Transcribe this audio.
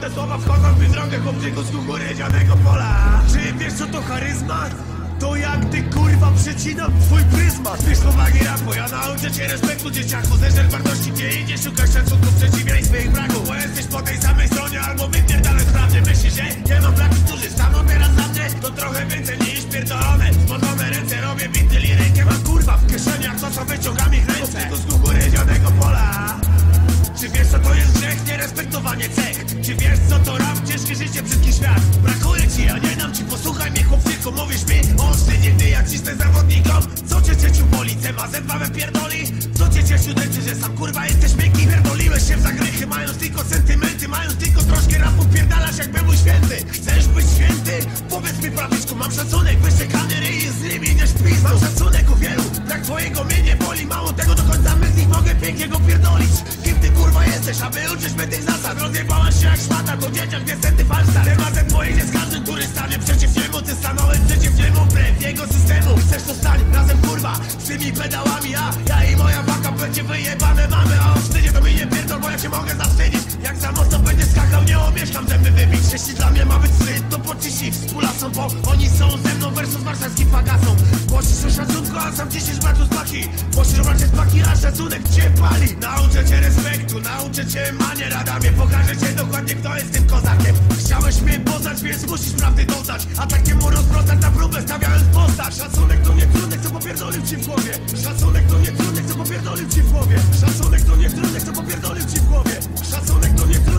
Rozsądne słowa wchodzą mi drogę chłopczyku z kukurydzianego pola. Czy wiesz co to charyzmat? To jak ty kurwa przecinam twój pryzmat. Wiesz powagi rapu, ja nauczę cię respektu dzieciaku. Zeżer wartości gdzie idzie, szukasz szacunku w przeciwieństwie ich braku. Bo jesteś po tej samej stronie albo wypierdalaj sprawnie. Myślisz, że nie mam braci, którzy staną teraz za mnie? To trochę więcej niż pierdolone. Zmożone ręce robię bity lirykę Mam kurwa w kieszeniach. To co wyciągam ich ręce Cech Czy wiesz co to rap? Ciężkie życie, brzydki świat Brakuje ci, a nie dam ci, posłuchaj mnie chłopczyku Mówisz mi o wstydzie, gdy ja cisnę zawodnikom Co cię cieciu boli? Cema Z2 pierdoli? Co cię cieciu dęczy, że sam kurwa jesteś miękki? Pierdoliłeś się w zagrychy, mając tylko sentymenty Mając tylko troszkę rapu, pierdalasz jakby był święty Chcesz być święty? Powiedz mi prawiczku, mam szacunek Wyszczekany ryj z nimi nie śpisz Mam szacunek u wielu, tak twojego mnie nie boli Mało tego, do końca my z nich mogę pięknego pierdolić Ty kurwa jesteś, aby uczyć mnie tych zasad. Rozjebałaś się jak szmata, to dzieciak niestety falsta Tematem twoim jest każdy, który stanie przeciw niemu. Ty stanąłeś przeciw niemu, wbrew jego systemu. Chcesz to stań razem kurwa, z tymi pedałami Ja, ja i moja baka będzie wyjebane. Mamy A wstydzie to mi nie pierdol, bo ja się mogę zawstydzić. Jak za mocno będziesz skakał, nie omieszkam zęby wybić. Jeśli dla mnie ma być wstyd, to pociśnij współlasą Bo szacunek cię pali. Nauczę cię respektu, nauczę cię manier Adamie, pokażę cię dokładnie kto jest tym kozakiem. Chciałeś mnie poznać, więc musisz prawdy doznać Atakiem rozprostać na próbę, stawiając postać. Szacunek to nie trunek, co popierdolił ci w głowie. Szacunek to nie trunek, co popierdolił ci w głowie. Szacunek to nie trunek, co popierdolił ci w głowie. Szacunek to nie trunek,